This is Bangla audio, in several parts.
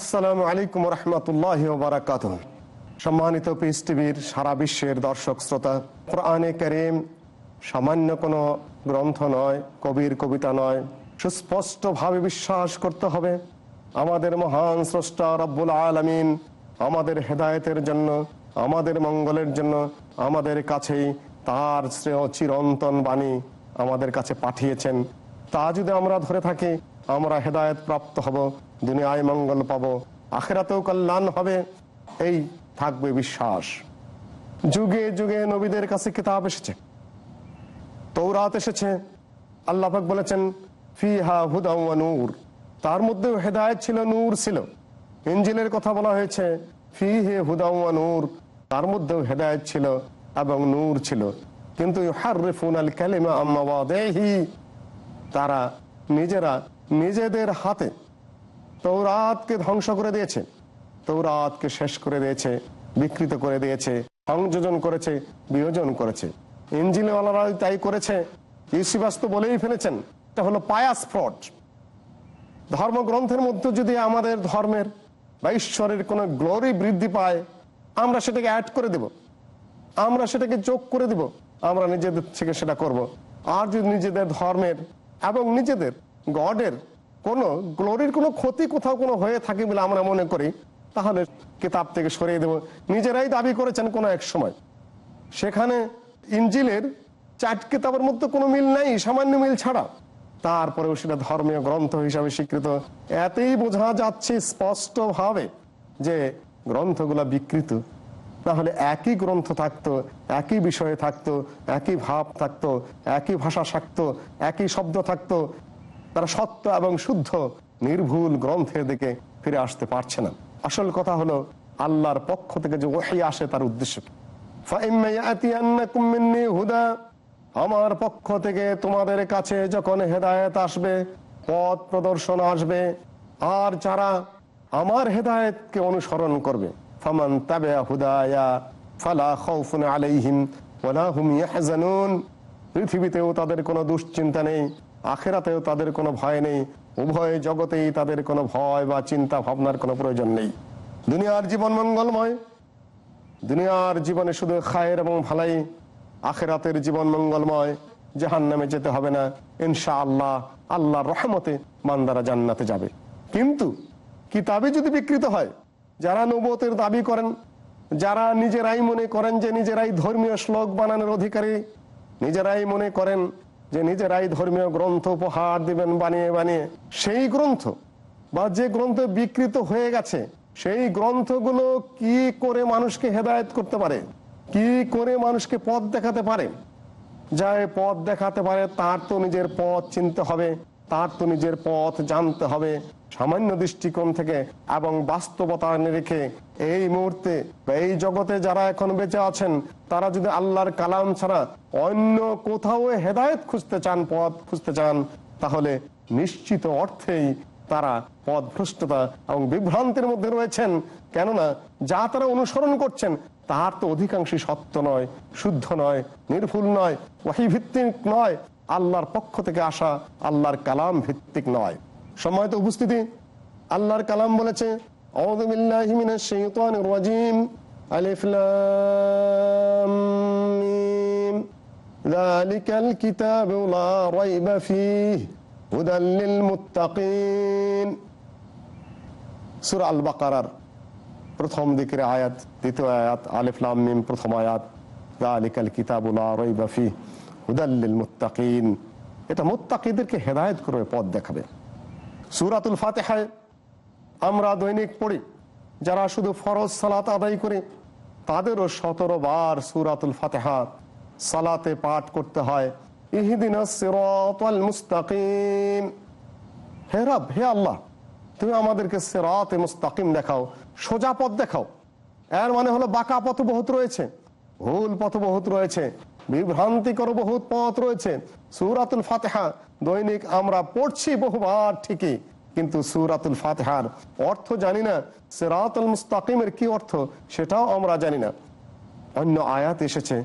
আসসালামু আলাইকুম রহমতুল্লাহ বারাকাত সম্মানিত পিস টিভির সারা বিশ্বের দর্শক শ্রোতা, কোরআনে করিম সামান্য কোনো গ্রন্থ নয়, কবির কবিতা নয়, সুস্পষ্টভাবে বিশ্বাস করতে হবে। আমাদের মহান স্রষ্টা রব্বুল আলমিন আমাদের হেদায়েতের জন্য, আমাদের মঙ্গলের জন্য, আমাদের কাছেই তার শ্রেয় চিরন্তন বাণী আমাদের কাছে পাঠিয়েছেন। তা যদি আমরা ধরে থাকি আমরা হেদায়ত প্রাপ্ত হব দুনিয়ায় মঙ্গল পাব, আখেরাতেও কল্যাণ হবে, এই থাকবে বিশ্বাস। যুগে যুগে নবীদের কাছে কিতাব এসেছে তৌরাত এসেছে। আল্লাহাক বলেছেন, ফিহা হুদা নূর। তার মধ্যেও হেদায়ত ছিল, নূর ছিল। ইঞ্জিলের কথা বলা হয়েছে ফি হে হুদা নূর। তার মধ্যেও হেদায়ত ছিল এবং নূর ছিল। কিন্তু আম্মাবাদেহি তারা নিজেরা নিজেদের হাতে তৌরাতকে ধ্বংস করে দিয়েছে। তৌরাতকে শেষ করে দিয়েছে, বিকৃত করে দিয়েছে, সংযোজন করেছে, বিয়োজন করেছে। ইঞ্জিনওয়ালারা তাই করেছে। ইউসিবাস তো বলেই ফেলেছেন, এটা হলো পায়াস ফ্রড। ধর্মগ্রন্থের মধ্যে যদি আমাদের ধর্মের বা ঈশ্বরের কোনো গ্লোরি বৃদ্ধি পায়, আমরা সেটাকে অ্যাড করে দেব। আমরা সেটাকে যোগ করে দিব। আমরা নিজেদের থেকে সেটা করব। আর যদি নিজেদের ধর্মের এবং নিজেদের গডের কোনো গ্লোরির কোনো ক্ষতি কোথাও কোনো হয়ে থাকে বলে আমরা মনে করি, তাহলে কিতাব থেকে সরিয়ে দেব। নিজেরাই দাবি করেছেন কোনো এক সময়। সেখানে ইঞ্জিলের চার কিতাবের মধ্যে কোনো মিল নাই, সামান্য মিল ছাড়া। তারপরেও সেটা ধর্মীয় গ্রন্থ হিসাবে স্বীকৃত। এতেই বোঝা যাচ্ছে স্পষ্টভাবে যে গ্রন্থগুলা বিকৃত। তাহলে একই গ্রন্থ থাকতো, একই বিষয়ে থাকতো, একই ভাব থাকতো, একই ভাষা থাকতো, একই শব্দ থাকতো তারা সত্য এবং শুদ্ধ, নির্ভুল গ্রন্থের দিকে ফিরে আসতে পারছে না। আসল কথা হলো, আল্লাহর পক্ষ থেকে যে ওহি আসে তার উদ্দেশ্য হুদা, আমার পক্ষ থেকে তোমাদের কাছে যখন হেদায়ত আসবে, পথ প্রদর্শন আসবে, আর যারা আমার হেদায়তকে অনুসরণ করবে, ফামান তাবে হুদায়া, ফালা ওলা পৃথিবীতেও তাদের কোনো দুশ্চিন্তা নেই। আখেরাতেও তাদের কোনো ভয় নেই। উভয় জগতেই তাদের কোনো ভয় বা চিন্তা ভাবনার কোনো প্রয়োজন নেই। দুনিয়ার জীবন মঙ্গলময়। দুনিয়ার জীবনে শুধু খায়ের এবং ভালাই। আখেরাতের জীবন মঙ্গলময়। জাহান নামে যেতে হবে না। ইনশা আল্লাহ আল্লাহর রহমতে মান্দারা জান্নাতে যাবে। কিন্তু কিতাবে যদি বিকৃত হয়, যারা নবতের দাবি করেন, যারা নিজেরাই মনে করেন যে নিজেরাই ধর্মীয় শ্লোক বানানোর অধিকারী, নিজেরাই মনে করেন যে নিজেরাই ধর্মীয় গ্রন্থ উপহার দিবেন বানিয়ে বানিয়ে। সেই গ্রন্থ বা যে গ্রন্থ বিকৃত হয়ে গেছে, সেই গ্রন্থগুলো কি করে মানুষকে হেদায়ত করতে পারে? কি করে মানুষকে পথ দেখাতে পারে? যা পথ দেখাতে পারে, তার তো নিজের পথ চিনতে হবে। তার তো নিজের পথ জানতে হবে। সামান্য দৃষ্টিকোণ থেকে এবং বাস্তবতা রেখে এই মুহূর্তে এই জগতে যারা এখন বেঁচে আছেন, তারা যদি আল্লাহর কালাম ছাড়া অন্য কোথাও হেদায়ত খুঁজতে চান, পথ খুঁজতে চান, তাহলে নিশ্চিত অর্থেই তারা পথ ভ্রষ্টতা এবং বিভ্রান্তির মধ্যে রয়েছেন। কেননা, যা তারা অনুসরণ করছেন তার তো অধিকাংশই সত্য নয়, শুদ্ধ নয়, নির্ভুল নয় ওয়াহি ভিত্তিক নয়। আল্লাহর পক্ষ থেকে আসা আল্লাহর কালাম ভিত্তিক নয়। সময় তো উপস্থিতি, আল্লাহর কালাম বলেছে প্রথম দিকের আয়াত, দ্বিতীয় আয়াত আলিফলাম প্রথম আয়াত আলিকাল কিতাবুল্লাহ রইবাফি হুদাল্লিল মুত্তাকিন। এটা মুত্তাকিদেরকে হেদায়ত করবে পথ দেখাবে। সুরাতুল ফাতেহায় আমরা দৈনিক পড়ি, যারা শুধু ফরজ সালাত আদায় করে, তাদেরও সতেরো বার সুরাতুল ফাতেহা সালাতে পাঠ করতে হয়। ইহিদিন মুস্তাকিম। হে রব, হে আল্লাহ, তুমি আমাদেরকে সেরাতে মুস্তাকিম দেখাও, সোজা পথ দেখাও। এর মানে হলো বাঁকা পথ বহুত রয়েছে, ভুল পথ বহুত রয়েছে। বিভ্রান্তিকর বহু পথ রয়েছে। সুরাতুল ফাতেহা, দৈনিক আমরা পড়ছি বহুবার ঠিকই, কিন্তু সুরাতুল ফাতেহার অর্থ জানি না, সেরাতুল মুস্তাকিমের কি অর্থ সেটাও আমরা জানি না। অন্য আয়াত এসেছে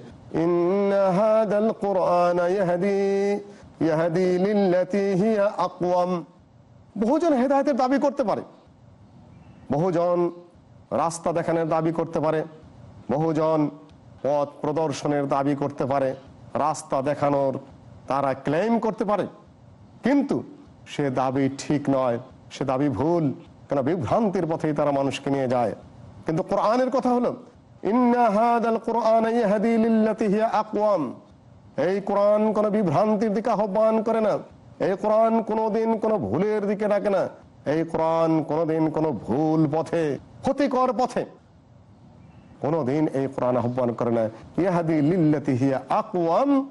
বহুজন হেদায়তের দাবি করতে পারে, বহুজন রাস্তা দেখানোর দাবি করতে পারে, বহুজন পথ প্রদর্শনের দাবি করতে পারে, রাস্তা দেখানোর তারা ক্লেম করতে পারে। কিন্তু সে দাবি ঠিক নয়, সে দাবি ভুল, কেন বিভ্রান্তির পথেই তারা মানুষকে নিয়ে যায়। কিন্তু কোরআনের কথা হলো এই কোরআন কোন বিভ্রান্তির দিকে আহ্বান করে না। এই কোরআন কোনোদিন কোনো ভুলের দিকে ডাকে না। এই কোরআন কোনোদিন কোনো ভুল পথে, ক্ষতিকর পথে কোনোদিন এই কোরআন আহ্বান করে না। ইহাদি লিল্লাতি হিয়া আকওয়াম,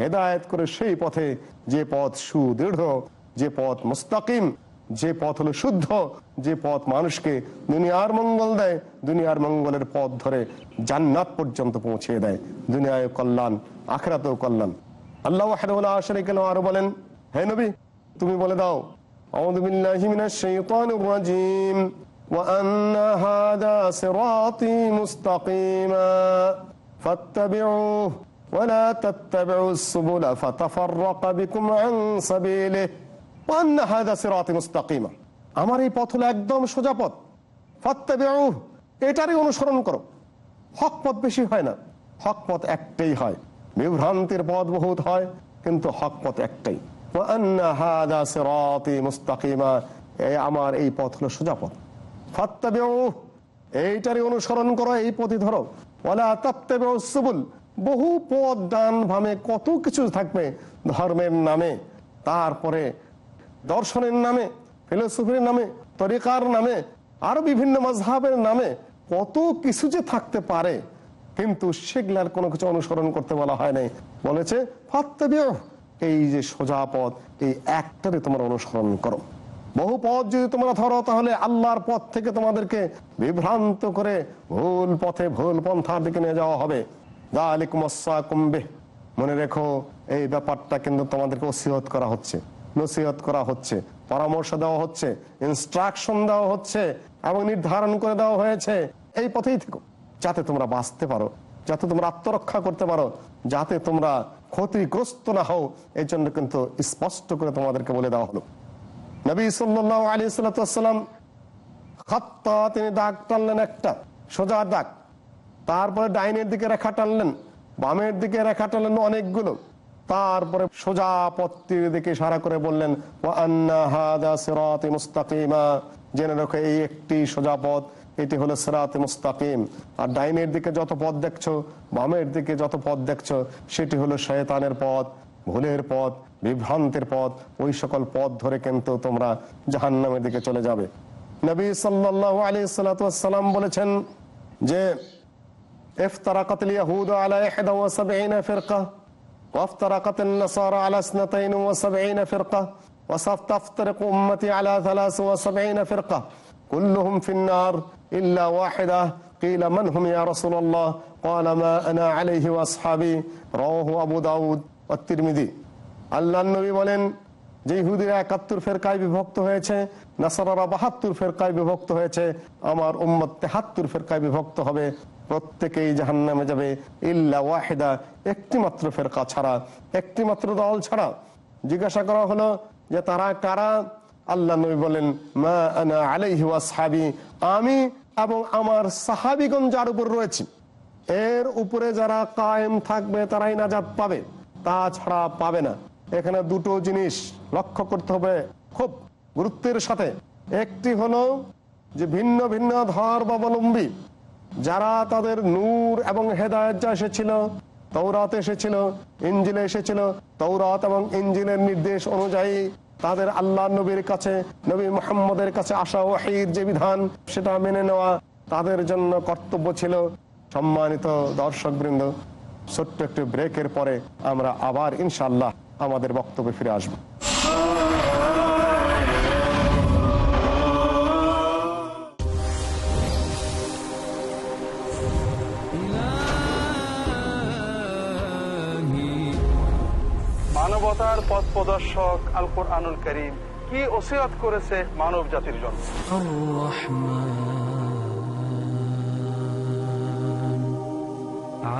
হেদায়েত করে সেই পথে যে পথ সুদৃঢ়, যে পথ মুস্তাকিম, যে পথ হলো শুদ্ধ, যে পথ মানুষকে দুনিয়ার মঙ্গল দেয়, দুনিয়ার মঙ্গলের পথ ধরে জান্নাত পর্যন্ত পৌঁছে দেয়। দুনিয়ায় কল্যাণ, আখরাতেও কল্যাণ। আল্লাহ লাহু আরও বলেন, হে নবী, তুমি বলে দাও, আউযু বিল্লাহি মিনাশ শাইতানির রাজীম وأن هذا صراطي مستقيما فاتبعوه ولا تتبعوا السبل فتفرق بكم عن سبيله وأن هذا صراطي مستقيما আমার এই পথ হলো একদম সোজা পথ ফাত্তাবিউহ এটারই অনুসরণ করো হক পথ বেশি হয় না হক পথ একটাই হয় বিভ্রান্তির পথ বহুত হয় কিন্তু হক পথ একটাই وأن هذا صراطي مستقيما এই আমার এই পথ হলো সোজা পথ এইটারই অনুসরণ করো এই পথে ধরো। সুবুল, বহু পথ ডান ভামে কত কিছু থাকবে ধর্মের নামে। তারপরে দর্শনের নামে, ফিলোসফির নামে, তরিকার নামে, আর বিভিন্ন মজহাবের নামে কত কিছু যে থাকতে পারে। কিন্তু সেগুলার কোনো কিছু অনুসরণ করতে বলা হয় নাই। বলেছে, ফাত্তাবিউ, এই যে সোজা পথ, এই একটারে তোমার অনুসরণ করো। বহু পথ যদি তোমরা ধরো, তাহলে আল্লাহর পথ থেকে তোমাদেরকে বিভ্রান্ত করে ভুল পথে ভুল পন্থার দিকে নিয়ে যাওয়া হবে। কুম্বে মনে রেখো, এই ব্যাপারটা কিন্তু তোমাদেরকে ওসিহত করা হচ্ছে, নসিহত করা হচ্ছে, পরামর্শ দেওয়া হচ্ছে ইনস্ট্রাকশন দেওয়া হচ্ছে এবং নির্ধারণ করে দেওয়া হয়েছে। এই পথেই থেকো, যাতে তোমরা বাঁচতে পারো, যাতে তোমরা আত্মরক্ষা করতে পারো, যাতে তোমরা ক্ষতিগ্রস্ত না হও। এই জন্য কিন্তু স্পষ্ট করে তোমাদেরকে বলে দেওয়া হলো। নবী সাল্লাহ আলী সাল্লাম খাত্তা, তিনি দাগ টানলেন একটা, সোজা দাগ। তারপরে ডাইনের দিকে রেখা টানলেন, বামের দিকে রেখা টানলেন অনেকগুলো। তারপরে সোজা পথটির দিকে সারা করে বললেন জেনে রাখো, এই একটি সোজা পথ, এটি হলো সিরাতে মুস্তাকিম। আর ডাইনের দিকে যত পথ দেখছ, বামের দিকে যত পথ দেখছ, সেটি হলো শয়তানের পথ। ভুলের পথ বিভ্রান্তের পথ ওই সকল পথ ধরে কিন্তু তোমরা জাহান্নামের দিকে চলে যাবে নবী সাল্লাহ আলী সাল্লাম বলেছেন যে افترقت اليهود على 71 فرقة وافترقت النصارى على 72 فرقة وستفترق أمتي على 73 فرقة كلهم في النار إلا واحدة قيل من هم يا رسول الله قال ما أنا عليه وأصحابي رواه أبو داود তিরমিদি। আল্লাহ নবী বলেন, যে ইহুদিরা একাত্তর ফেরকায় বিভক্ত হয়েছে, নাসারারা বাহাত্তর ফেরকায় বিভক্ত হয়েছে, আমার উম্মত তেহাত্তর ফেরকায় বিভক্ত হবে। প্রত্যেকেই জাহান নামে যাবে, ইল্লা ওয়াহেদা, একটিমাত্র ফেরকা ছাড়া, একটিমাত্র দল ছাড়া। জিজ্ঞাসা করা হলো যে তারা কারা? আল্লাহ নবী বলেন, মা আনা আলাইহি সাহাবি, আমি এবং আমার সাহাবিগণ যার উপর রয়েছে। এর উপরে যারা কায়েম থাকবে, তারাই নাজাদ পাবে। তাছাড়া পাবে না। এখানে দুটো জিনিস লক্ষ্য করতে হবে খুব গুরুত্বের সাথে। একটি হলো যে ভিন্ন ভিন্ন ধর্মাবলম্বী, যারা তাদের নূর এবং হেদায়ত যা এসেছিল তৌরাত এসেছিল ইঞ্জিলে এসেছিল তৌরাত এবং ইঞ্জিলের নির্দেশ অনুযায়ী তাদের আল্লাহ নবীর কাছে, নবী মোহাম্মদের কাছে আসা ওয়াহির যে বিধান, সেটা মেনে নেওয়া তাদের জন্য কর্তব্য ছিল। সম্মানিত দর্শকবৃন্দ ছোট্ট একটু ব্রেকের পরে আমরা আবার ইনশাল্লাহ আমাদের বক্তব্যে ফিরে আসব। মানবতার পথ প্রদর্শক আল কোরআনুল করিম কি ওসিয়ত করেছে মানব জাতির জন্য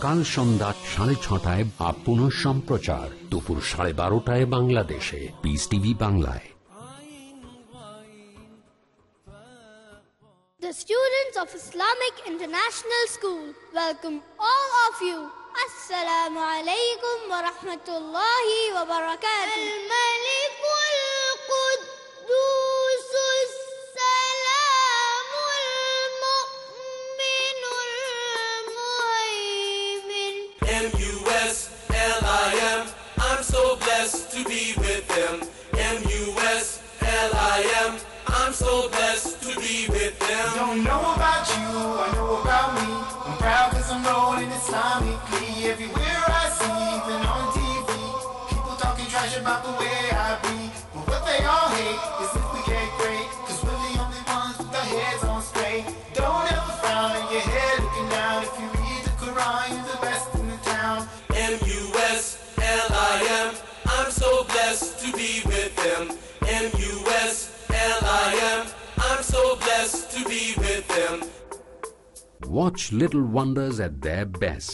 কাল সন্ধ্যা সাড়ে ছটায় বা পুনঃ সম্প্রচার দুপুর সাড়ে বারোটায় বাংলাদেশে পিস টিভি বাংলায় The students of Islamic International School welcome all of you. Assalamu alaikum wa rahmatullahi wa barakatuh. Blessed to be with them. M-U-S-L-I-M. I'm so blessed to be with them. Don't know about you, I know about me. I'm proud cause I'm rolling Islamically. Everywhere I see, even on TV. People talking trash about the way I be. But what they all hate is if we get great. Watch little wonders at the best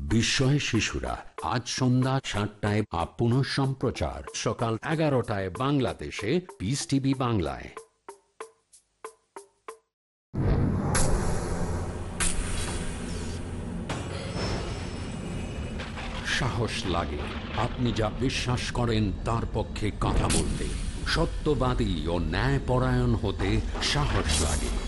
বিস্ময় শিশুরা আজ সন্ধ্যা সাতটায় আপ পুনঃ সম্প্রচার সকাল এগারোটায় বাংলাদেশে পিস টিভি বাংলায় সাহস লাগে। আপনি যা বিশ্বাস করেন, তার পক্ষে কথা বলতে। সত্যবাদী ও ন্যায়পরায়ণ হতে সাহস লাগে।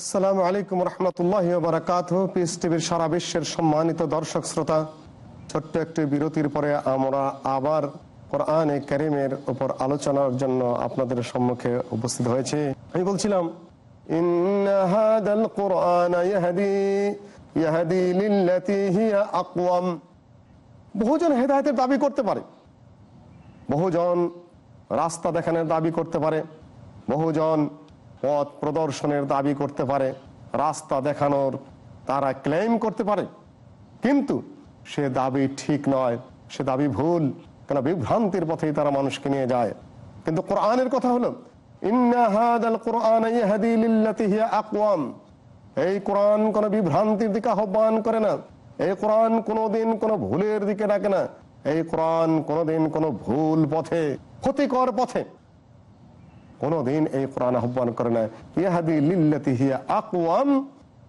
আসসালামু আলাইকুম রহমতুল্লাহ বারাকাত পিস টিভির সারা বিশ্বের সম্মানিত দর্শক শ্রোতা, ছোট্ট একটি বিরতির পরে আমরা আবার কোরআনে করিমের উপর আলোচনার জন্য আপনাদের সম্মুখে উপস্থিত হয়েছে। আমি বলছিলাম বহুজন হেদায়েতের দাবি করতে পারে, বহুজন রাস্তা দেখানোর দাবি করতে পারে, বহুজন পথ প্রদর্শনের দাবি করতে পারে, রাস্তা দেখানোর তারা ক্লেম করতে পারে। কিন্তু সে দাবি ঠিক নয়, সে দাবি ভুল, কেন বিভ্রান্তির পথেই তারা মানুষকে নিয়ে যায়। কিন্তু কোরআনের কথা হলো এই কোরআন কোন বিভ্রান্তির দিকে আহ্বান করে না। এই কোরআন কোনোদিন কোনো ভুলের দিকে ডাকে না। এই কোরআন কোনোদিন কোনো ভুল পথে, ক্ষতিকর পথে কোনোদিন এই কোরআন আহ্বান করে না। ইহাদি লিল্লাতি হিয়া আকওয়াম,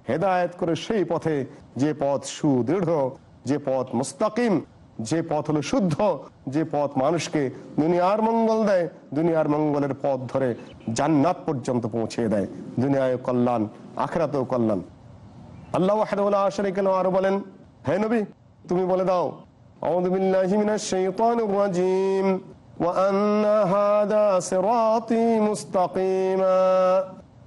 হেদায়েত করে সেই পথে যে পথ সুদৃঢ়, যে পথ মুস্তাকিম, যে পথ হলো শুদ্ধ, যে পথ মানুষকে দুনিয়ার মঙ্গল দেয়, দুনিয়ার মঙ্গলের পথ ধরে জান্নাত পর্যন্ত পৌঁছে দেয়। দুনিয়ায় কল্যাণ, আখেরাতেও কল্যাণ। আল্লাহ ওয়াহদাহুল্লাহ শরীক লাহু আরও বলেন, হে নবী, তুমি বলে দাও, আউযু হাদা সিরাতী মুস্তাকিমা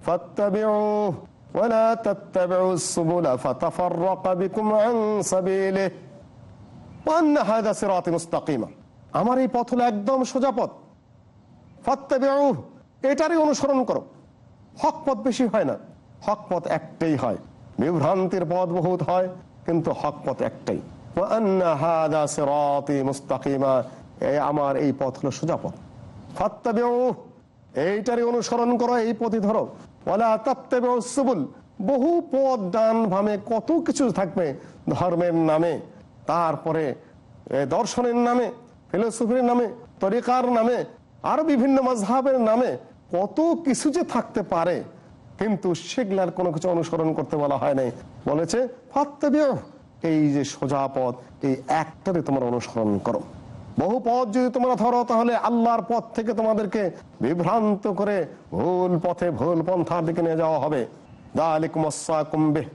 ফাত্তাবিউহু ওয়া লা তাত্তাবিউস সুবুলা ফাতাফাররাকা বিকুম আন সাবিলিহি ওয়া আন্না হাদা মুস্তাকিমা আমার এই পথ হলো একদম সোজা পথ। ফাত্তাবিউহু, এটারই অনুসরণ করো। হক পথ বেশি হয় না। হক পথ একটাই হয়। বিভ্রান্তির পথ বহুত হয়, কিন্তু হক পথ একটাই। মুস্তাকিমা আমার এই পথ হলো সোজা পথ ফাত্তাবিউ, এইটারই অনুসরণ করো এই পথই ধরো। তাত্তাবিউ সুবুল, বহু পথ ডান ভামে কত কিছু থাকবে ধর্মের নামে। তারপরে দর্শনের নামে, ফিলোসফির নামে, তরিকার নামে, আর বিভিন্ন মজহাবের নামে কত কিছু যে থাকতে পারে, কিন্তু সেগুলার কোনো কিছু অনুসরণ করতে বলা হয় নাই। বলেছে, ফাত্তাবিউ, এই যে সোজা পথ, এই একটারে তোমরা অনুসরণ করো। বহু পথ যদি তোমরা ধরো, তাহলে আল্লাহর পথ থেকে তোমাদেরকে বিভ্রান্ত করে ভুল পথে ভুল পন্থার দিকে নিয়ে যাওয়া হবে। আসসাকুম বিহ।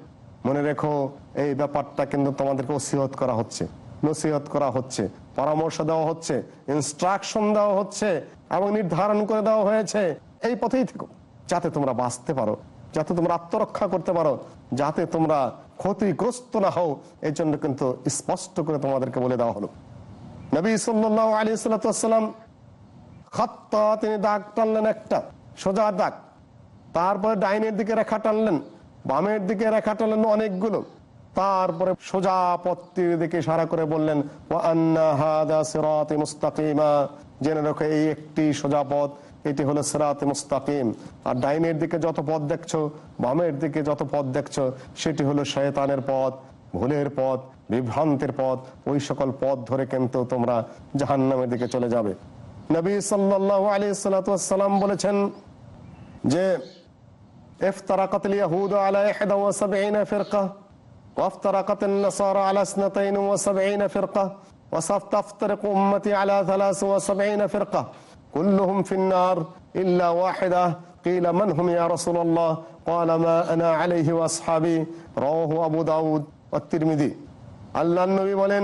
মনে রেখো, এই ব্যাপারটা কিন্তু তোমাদেরকে ওসিয়ত করা হচ্ছে। নসিহত করা হচ্ছে। পরামর্শ দেওয়া হচ্ছে। ইনস্ট্রাকশন দেওয়া হচ্ছে। এবং নির্ধারণ করে দেওয়া হয়েছে। এই পথেই থেকো, যাতে তোমরা বাঁচতে পারো, যাতে তোমরা আত্মরক্ষা করতে পারো, যাতে তোমরা ক্ষতিগ্রস্ত না হও। এই জন্য কিন্তু স্পষ্ট করে তোমাদেরকে বলে দেওয়া হলো। নবী সাল্লাহ আলী সাল্লাম খত্তা, তিনি দাগ টানলেন একটা, সোজা দাগ। তারপরে ডাইনের দিকে রেখা টানলেন, বামের দিকে রেখা টানলেন অনেকগুলো। তারপরে সোজা পথটির দিকে ইশারা করে বললেন মুস্তাকিমা। জেনে রাখো, এই একটি সোজা পথ, এটি হলো সিরাতে মুস্তাকিম। আর ডাইনের দিকে যত পথ দেখছ, বামের দিকে যত পথ দেখছ, সেটি হলো শয়তানের পথ। ভুলের পথ বিভ্রান্তের পথ ওই সকল পথ ধরে কিন্তু তোমরা জাহান্নামের দিকে চলে যাবে নবী সাল্লাল্লাহু আলাইহি সাল্লাম বলেছেন যে افترقت اليهود على 71 فرقة وافترقت النصارى على 72 فرقة وستفترق أمتي على 73 فرقة كلهم في النار إلا واحدة قيل من هم يا رسول الله قال ما أنا عليه وأصحابي رواه أبو داود তিরমিদি। আল্লাহ নবী বলেন,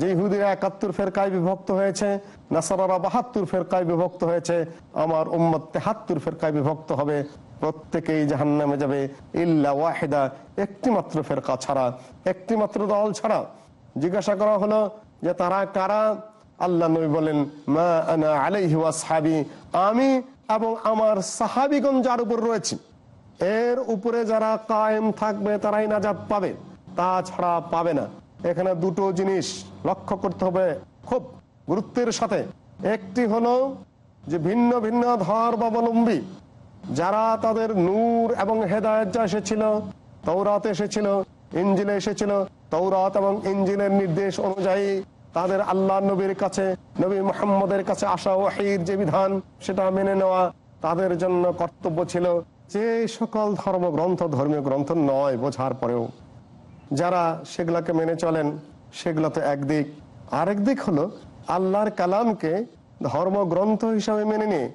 যে ইহুদিরা একাত্তর ফেরকায় বিভক্ত হয়েছে, নাসারারা বাহাত্তর ফেরকায় বিভক্ত হয়েছে, আমার উম্মত তেহাত্তর ফেরকায় বিভক্ত হবে। প্রত্যেকেই জাহান নামে যাবে, ইল্লা ওয়াহেদা, একটিমাত্র ফেরকা ছাড়া, একটিমাত্র দল ছাড়া। জিজ্ঞাসা করা হলো যে তারা কারা? আল্লাহ নবী বলেন, মা আনা আলাইহি সাহাবি, আমি এবং আমার সাহাবিগণ যার উপর রয়েছে। এর উপরে যারা কায়েম থাকবে, তারাই নাজাদ পাবে। তাছাড়া পাবে না। এখানে দুটো জিনিস লক্ষ্য করতে হবে খুব গুরুত্বের সাথে। একটি হলো যে ভিন্ন ভিন্ন ধর্মাবলম্বী, যারা তাদের নূর এবং হেদায়ত যা এসেছিল তৌরাত এসেছিল ইঞ্জিলে এসেছিল তৌরাত এবং ইঞ্জিলের নির্দেশ অনুযায়ী তাদের আল্লাহ নবীর কাছে, নবী মোহাম্মদের কাছে আসা ওয়াহির যে বিধান, সেটা মেনে নেওয়া তাদের জন্য কর্তব্য ছিল। যে সকল ধর্মগ্রন্থ ধর্মীয় গ্রন্থ নয়, বোঝার পরেও। যারা সেগুলাকে মেনে চলেন, সেগুলো তো একদিক আরেক দিক হলো, আল্লাহর কালামকে ধর্মগ্রন্থ হিসাবে মেনে নিয়ে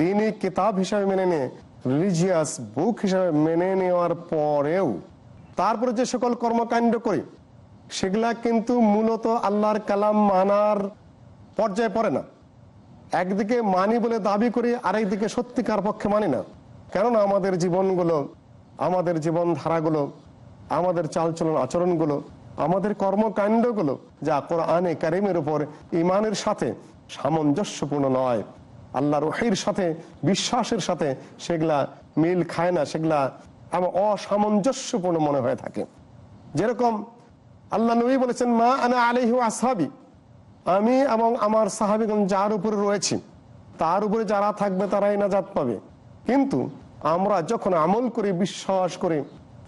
দিনই কিতাব হিসাবে মেনে নিয়ে রিলিজিয়াস বুক হিসাবে মেনে নেওয়ার পরেও, তারপরে যে সকল কর্মকাণ্ড করি, সেগুলা কিন্তু মূলত আল্লাহর কালাম মানার পর্যায়ে পড়ে না। একদিকে মানি বলে দাবি করি, আরেকদিকে সত্যিকার পক্ষে মানি না। কেননা আমাদের জীবনগুলো, আমাদের জীবন ধারাগুলো আমাদের চালচলন আচরণগুলো, আমাদের কর্মকাণ্ডগুলো, যা কোরআনে কারিমের উপর ইমানের সাথে সামঞ্জস্যপূর্ণ নয়। আল্লাহর ওহির সাথে, বিশ্বাসের সাথে সেগুলা মিল খায় না, সেগুলা আমার অসামঞ্জস্যপূর্ণ মনে হয়ে থাকে। যেরকম আল্লাহ নবী বলেছেন, মা আনা আলহি আসহাবি। আমি এবং আমার সাহাবিগণ যার উপরে রয়েছি, তার উপরে যারা থাকবে তারাই নাজাত পাবে। কিন্তু আমরা যখন আমল করি, বিশ্বাস করি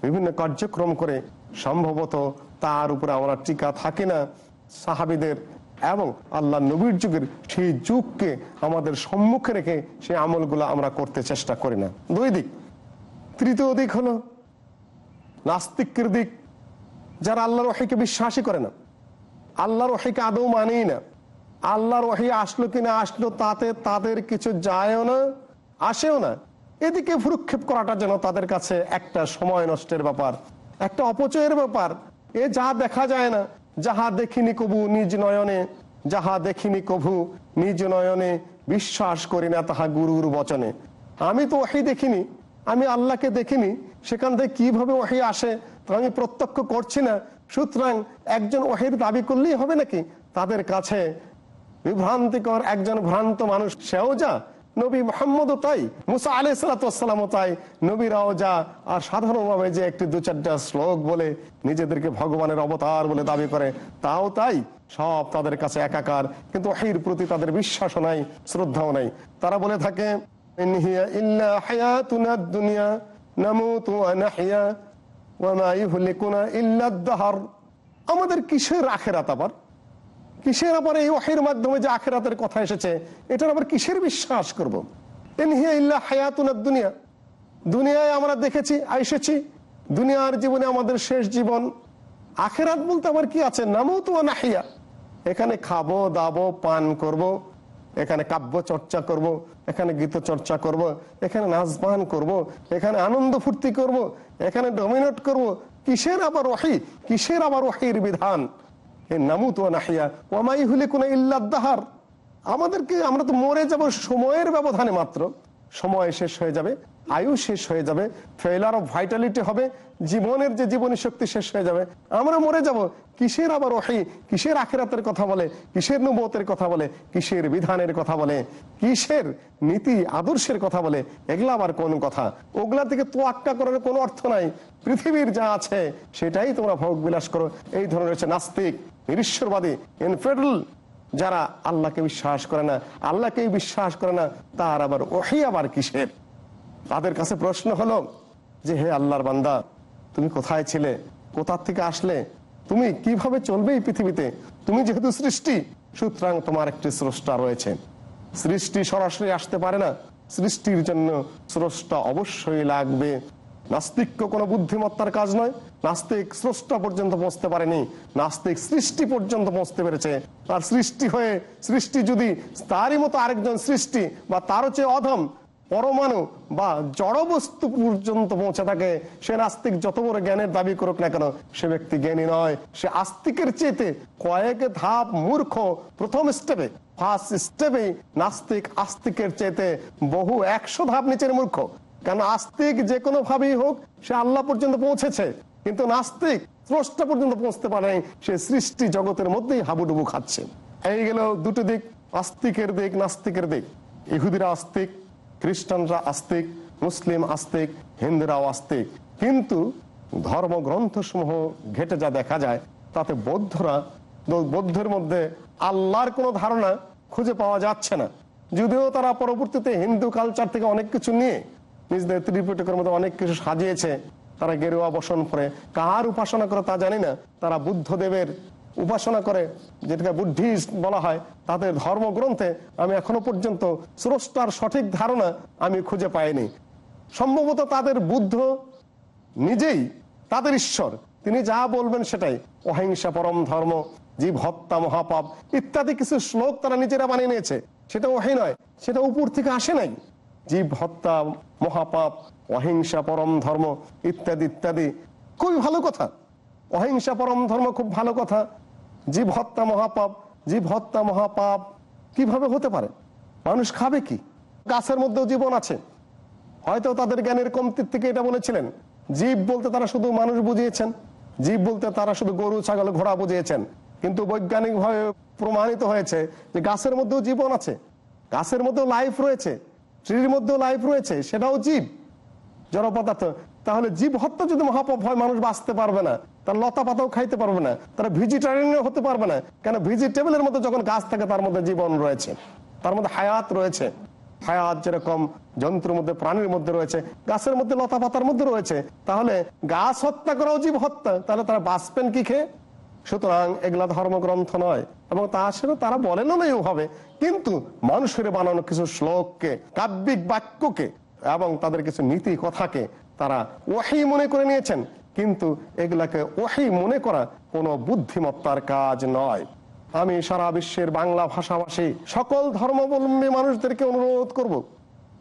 বিভিন্ন কার্যক্রম করে সম্ভবত তার উপরে আমরা টিকা থাকি না। সাহাবিদের এবং আল্লাহ নবীর যুগের সেই যুগকে আমাদের সম্মুখে রেখে সেই আমলগুলো আমরা করতে চেষ্টা করি না। দুই দিক। তৃতীয় দিক হলো নাস্তিকের দিক। যারা আল্লাহর ওয়াহিকে বিশ্বাসই করে না। আল্লাহর ওহিকে আদৌ মানেই না। আল্লাহর ওহি আসলো কিনা আসলো তাতে তাদের কিছু যায়ও না, আসেও না। এদিকে ভ্রুক্ষেপ করাটা যেন তাদের কাছে একটা সময় নষ্টের ব্যাপার, একটা অপচয়ের ব্যাপার। এ যা দেখা যায় না, যাহা দেখিনি কবু নিজ নয়নে, যাহা দেখিনি কভু নিজ নয়নে, বিশ্বাস করি না তাহা গুরুর বচনে। আমি তো ওহি দেখিনি, আমি আল্লাহকে দেখিনি, সেখান থেকে কীভাবে ওহি আসে, তা আমি প্রত্যক্ষ করছি না। সুতরাং একজন ওহির দাবি করলেই হবে নাকি? তাদের কাছে বিভ্রান্তিকর একজন ভ্রান্ত মানুষ সেও যা নবী মোহাম্মদও তাই, মুসা আলি সালাতামও তাই। নবীরাও যা, আর সাধারণভাবে যে একটি দু চারটা শ্লোক বলে নিজেদেরকে ভগবানের অবতার বলে দাবি করে, তাও তাই। সব তাদের কাছে একাকার, কিন্তু ওহির প্রতি তাদের বিশ্বাসও নাই, শ্রদ্ধাও নাই। তারা বলে থাকে, "ইন হিয়া ইল্লা হায়াতুনা দুনিয়া, নামুতু ওয়া নাহইয়া ওয়া মা ইহলিকুনা ইল্লা দাহর আমাদের কিসের আখেরাত আবার? কিসের আবার এই ওহের মাধ্যমে যে আখেরাতের কথা এসেছে এটার আবার কিসের বিশ্বাস করব দুনিয়া দুনিয়ায় আমরা দেখেছি এসেছি দুনিয়ার জীবনে আমাদের শেষ জীবন আখেরাত বলতে আবার কি আছে নামও তো নাহিয়া এখানে খাব, দাবো, পান করব। এখানে কাব্য চর্চা করব। এখানে গীত চর্চা করব। এখানে নাচ করব। এখানে আনন্দ ফুর্তি করব। এখানে ডমিনেট করব। কিসের আবার ওহি কিসের আবার ওহির বিধান নামুত আমাদেরকে, আমরা তো মরে যাব সময়ের ব্যবধানে মাত্র। সময় শেষ হয়ে যাবে, আয়ু শেষ হয়ে যাবে ফেলার অফ ভাইটালিটি হবে, জীবনের যে জীবনী শক্তি শেষ হয়ে যাবে। আমরা মরে যাব, কিসের আবার ওহি? কিসের আখেরাতের কথা বলে? কিসের নবতের কথা বলে? কিসের বিধানের কথা বলে? কিসের নীতি, আদর্শের কথা বলে? এগুলা আবার কোন কথা? ওগুলা থেকে তোয়াক্কা করার কোনো অর্থ নাই। পৃথিবীর যা আছে, সেটাই তোমরা ভোগ বিলাস করো। এই ধরনের হচ্ছে নাস্তিক। নিরীশ্বরবাদী ইনফেডাল যারা আল্লাহকে বিশ্বাস করে না, আল্লাহকেই বিশ্বাস করে না, তার আবার ওহি আবার কিসের? তাদের কাছে প্রশ্ন হলো যে, হে আল্লাহর বান্দা, তুমি কোথায় ছিলে? কোথার থেকে আসলে? তুমি কীভাবে চলবে এই পৃথিবীতে? তুমি যেহেতু সৃষ্টি, সুতরাং তোমার একটি স্রষ্টা রয়েছে। সৃষ্টি সরাসরি আসতে পারে না। সৃষ্টির জন্য স্রষ্টা অবশ্যই লাগবে। নাস্তিক্য কোনো বুদ্ধিমত্তার কাজ নয়। নাস্তিক স্রষ্টা পর্যন্ত পৌঁছতে পারেনি। নাস্তিক সৃষ্টি পর্যন্ত পৌঁছতে পেরেছে। আর সৃষ্টি হয়ে, সৃষ্টি যদি তারই মতো আরেকজন সৃষ্টি বা তারও চেয়ে অধম, পরমাণু বা জড় বস্তু পর্যন্ত পৌঁছে থাকে, সে নাস্তিক যত বড় জ্ঞানের দাবি করুক না কেন, সে ব্যক্তি জ্ঞানী নয়। সে আস্তিকের চেয়েতে কয়েক ধাপ মূর্খ প্রথম স্টেপে ফার্স্ট স্টেপে নাস্তিক আস্তিকের চেয়েতে বহু একশো ধাপ নিচের মূর্খ। কেন আস্তিক যে কোনো ভাবেই হোক, সে আল্লাহ পর্যন্ত পৌঁছেছে। কিন্তু নাস্তিক স্রষ্টা পর্যন্ত পৌঁছতে পারে সে সৃষ্টি জগতের মধ্যেই হাবুডুবু খাচ্ছে। এই গেল দুটো দিক, আস্তিকের দিক, নাস্তিকের দিক। ইহুদিরা আস্তিক, খ্রিস্টানরা আস্তিক, মুসলিম আস্তিক, হিন্দুরাও আস্তিক। কিন্তু ধর্মগ্রন্থ সমূহ ঘেটে যা দেখা যায়, তাতে বৌদ্ধরা, বৌদ্ধের মধ্যে আল্লাহর কোনো ধারণা খুঁজে পাওয়া যাচ্ছে না। যদিও তারা পরবর্তীতে হিন্দু কালচার থেকে অনেক কিছু নিয়ে নিজেদের ত্রিপিটকের মধ্যে অনেক কিছু সাজিয়েছে। তারা গেরুয়া বসন করে। কার উপাসনা করে তা জানি না। তারা বুদ্ধদেবের উপাসনা করে, যেটাকে বুদ্ধিস্ট বলা হয়। তাদের ধর্মগ্রন্থে আমি এখনও পর্যন্ত স্রষ্টার সঠিক ধারণা আমি খুঁজে পাইনি। সম্ভবত তাদের বুদ্ধ নিজেই তাদের ঈশ্বর। তিনি যা বলবেন সেটাই। অহিংসা পরম ধর্ম, জীব হত্যা, মহাপাপ ইত্যাদি কিছু শ্লোক তারা নিজেরা বানিয়ে নিয়েছে। সেটা ওহি নয়। সেটা উপর থেকে আসে নাই। জীব হত্যা মহাপাপ, অহিংসা পরম ধর্ম ইত্যাদি ইত্যাদি। খুবই ভালো কথা। অহিংসা পরম ধর্ম খুব ভালো কথা। জীব হত্যা মহাপাপ, জীব হত্যা মহাপাপ কীভাবে হতে পারে? মানুষ খাবে কি? গাছের মধ্যেও জীবন আছে। হয়তো তাদের জ্ঞানের কমতির থেকে এটা বলেছিলেন। জীব বলতে তারা শুধু মানুষ বুঝিয়েছেন। জীব বলতে তারা শুধু গরু, ছাগল, ঘোড়া বুঝিয়েছেন। কিন্তু বৈজ্ঞানিকভাবে প্রমাণিত হয়েছে যে গাছের মধ্যেও জীবন আছে। গাছের মধ্যেও লাইফ রয়েছে। ট্রির মধ্যেও লাইফ রয়েছে, সেটাও জীব জড় পদার্থ তাহলে জীব হত্যা যদি মহাপাপ হয়, মানুষ বাঁচতে পারবে না। তার লতা পাতাও খাইতে পারবে না। তারা ভেজিটেরিয়ান হতে পারবে না। কেন? ভেজিটেবলের মধ্যে যখন গাছ থাকে, তার মধ্যে জীবন রয়েছে। তার মধ্যে হায়াত রয়েছে। হায়াত যেরকম যন্ত্রের মধ্যে, প্রাণীর মধ্যে রয়েছে, গাছের মধ্যে লতা পাতার মধ্যে রয়েছে। তাহলে গাছ হত্যা করাও জীব হত্যা। তাহলে তারা বাঁচবেন কি খেয়ে? সুতরাং এগুলা ধর্মগ্রন্থ নয়। এবং তা আসলে তারা বলেন না কিন্তু মানুষের বানানো কিছু শ্লোককে, কাব্যিক বাক্যকে এবং তাদের কিছু নীতি কথাকে তারা ওহি মনে করে নিয়েছেন। কিন্তু এগুলাকে ওহি মনে করা কোনো বুদ্ধিমত্তার কাজ নয়। আমি সারা বিশ্বের বাংলা ভাষাভাষী সকল ধর্মাবলম্বী মানুষদেরকে অনুরোধ করব,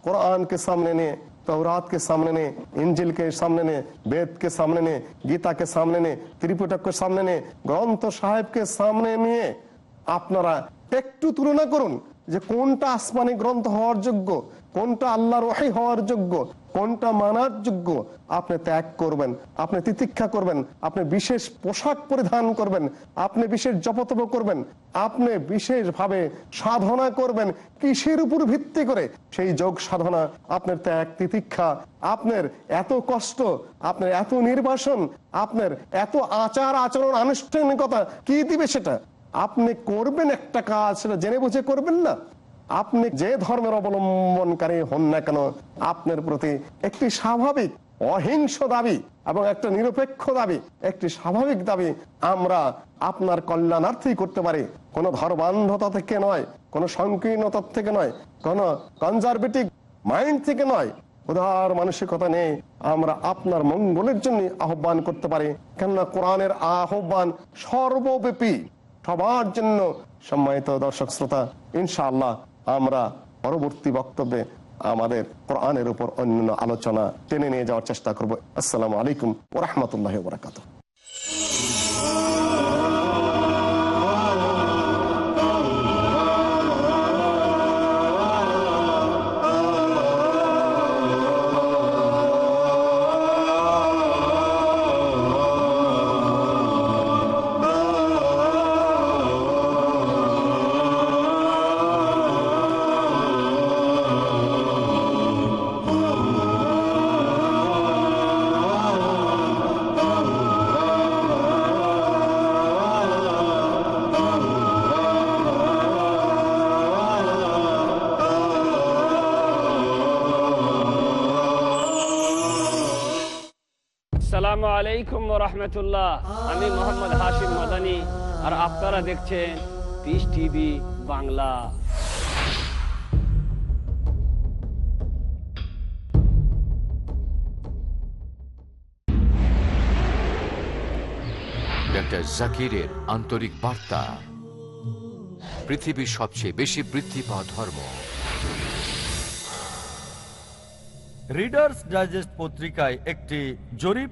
কোরআনকে সামনে নিয়ে তৌরাতকে সামনে নিয়ে ইঞ্জিলকে সামনে নিয়ে বেদকে সামনে গীতা কে সামনে নে ত্রিপুটক কে সামনে নে গ্রন্থ সাহেবকে সামনে নিয়ে আপনারা একটু তুলনা করুন যে কোনটা আসমানি গ্রন্থ হওয়ার যোগ্য কোনটা আল্লাহর ওয়াহি হওয়ার যোগ্য কোনটা মানার যোগ্য আপনি ত্যাগ করবেন, আপনি তিতিক্ষা করবেন, আপনি বিশেষ পোশাক পরিধান করবেন, আপনি বিশেষ জপতপ করবেন, আপনি বিশেষভাবে সাধনা করবেন, কিসের উপর ভিত্তি করে? সেই যোগ সাধনা, আপনার ত্যাগ, তিতিক্ষা, আপনার এত কষ্ট, আপনার এত নির্বাসন, আপনার এত আচার আচরণ আনুষ্ঠানিকতা, কি দিবে সেটা? আপনি করবেন একটা কাজ, সেটা জেনে বুঝে করবেন না? আপনি যে ধর্মের অবলম্বনকারী হন না কেন, আপনার প্রতি একটি স্বাভাবিক অহিংস দাবি এবং একটা নিরপেক্ষ দাবি, একটি স্বাভাবিক দাবি আমরা আপনার কল্যাণার্থেই করতে পারি। কোনো ধর্মান্ধতা থেকে নয়, কোনো সংকীর্ণতার থেকে নয়, কোনো কনজারভেটিভ মাইন্ড থেকে নয়। উদার মানসিকতা নেই আমরা আপনার মঙ্গলের জন্য আহ্বান করতে পারি। কেননা কোরআনের আহ্বান সর্বব্যাপী। সবার জন্য সম্মানিত দর্শক, শ্রোতা, ইনশাআল্লাহ আমরা পরবর্তী বক্তব্যে আমাদের কোরআনের উপর অন্যান্য আলোচনা টেনে নিয়ে যাওয়ার চেষ্টা করব। আসসালামু আলাইকুম ওরহমতুল্লাহ বরাকাত রহমতুল্লাহ আমি মোহাম্মদ হাশিম মাদানি আর আপনারা দেখছেন পিস টিভি বাংলা। ডক্টর জাকিরের আন্তরিক বার্তা। পৃথিবীর সবচেয়ে বেশি বৃদ্ধি পাওয়া ধর্ম। রিডার্স ডাইজেস্ট পত্রিকায় একটি জরিপ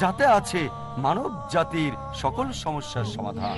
যাতে আছে মানব জাতির সকল সমস্যার সমাধান।